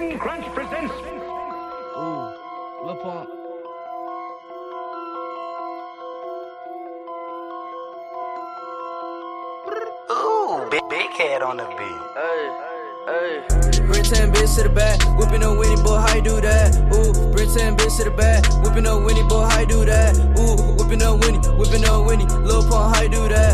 Captain Crunch presents. Ooh, Lil Pump. Ooh, big, Bighead on the beat. Hey, hey. Bring 10 bitch to the back, whipping a Winnie boy, how you do that? Ooh, bring 10 bitch to the back, whipping a Winnie boy, how you do that? Ooh, whipping a Winnie, whipping a Winnie, Lil Pump, how you do that?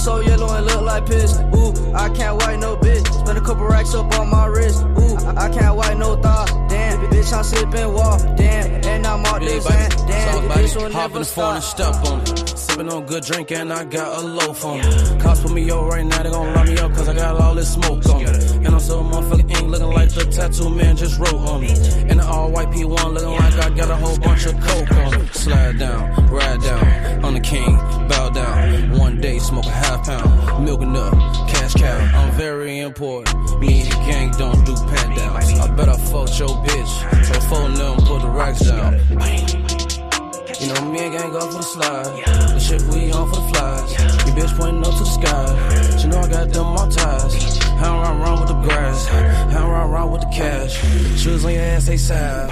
So yellow and look like piss. Ooh, I can't white no bitch, spend a couple racks up on my wrist. Ooh, I can't white no thought, damn, bitch, I'm sipping wock, damn, and I'm all this and damn, this will Hop in the phone and step on it. Sipping on good drink and I got a loaf on it. Cops put me up right now, they gon' lock me up cause I got all this smoke on it. And I'm so motherfucking ink looking like the tattoo man just wrote on me. And the all white P1 looking like I got a whole bunch of coke on it. Slide down, pound, milking up, cash cow. I'm very important. Me and the gang don't do pat downs. I bet I fucked your bitch. So phone them, put the racks down. You know me and gang go for the slide. The shit we on for the flies. Your bitch pointing up to the sky. She know I got them all ties. How run run with the grass. How run run with the cash. Shoes on your ass, they sad.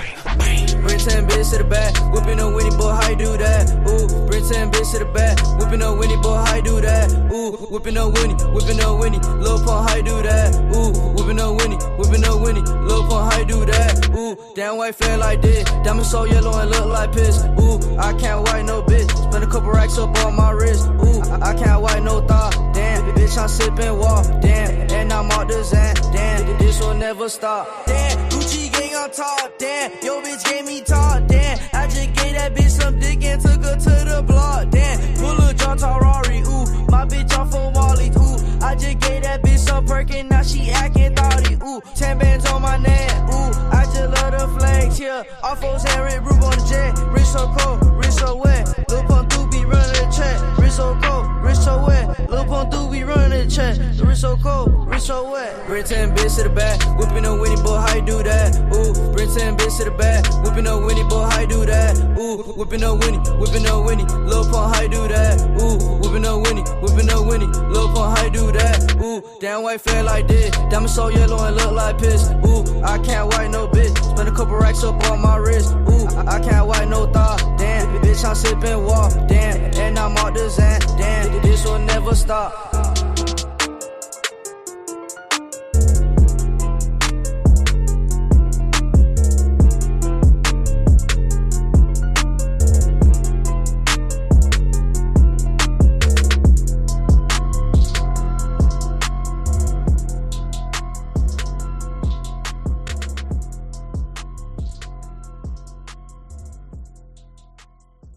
Bring 10 bitch to the back, whipping a Winnie boy, how you do that? Ooh, bring 10 bitch to the back, whipping a Winnie boy, how you do that? Ooh, whipping a Winnie, whipping a Winnie, Lil Pump, how you do that? Ooh, whipping a Winnie, whipping a Winnie, Lil Pump, how you do that? Ooh, down white fair like this, diamond so yellow and look like piss. Ooh, I can't white no bitch, spend a couple racks up on my wrist. Ooh, I can't white no thought, damn, bitch, I'm sipping wock, damn, and I'm out the Xan, damn, this will never stop. Damn, Gucci gang on top, damn, yo bitch gave me talk, bitch off on Wally, ooh, I just gave that bitch some perkin, now she acting thoughty, ooh, 10 bands on my neck, ooh, I just love the flags, yeah, off O's Henry, roof on the jet, wrist so cold, wrist so wet, Lil Pump do be running the check, wrist so cold, wrist so wet, Lil Pump do be running the check, wrist so cold, wrist so wet, bring 10 bitch to the back, whipping a Winnie boy, how you do that, ooh, bring 10 bitch to the back, whipping a Winnie ooh, whipping a Winnie, whipping a Winnie, Lil Pump, how you do that, ooh, whipping a Winnie, whipping a Winnie, Lil Pump, how you do that, ooh, damn white fair like this, diamond so yellow and look like piss, ooh, I can't white no bitch, spend a couple racks up on my wrist, ooh, I I can't white no thought, damn, bitch, I'm sipping wock, damn, and I'm out the Xan, damn, this will never stop.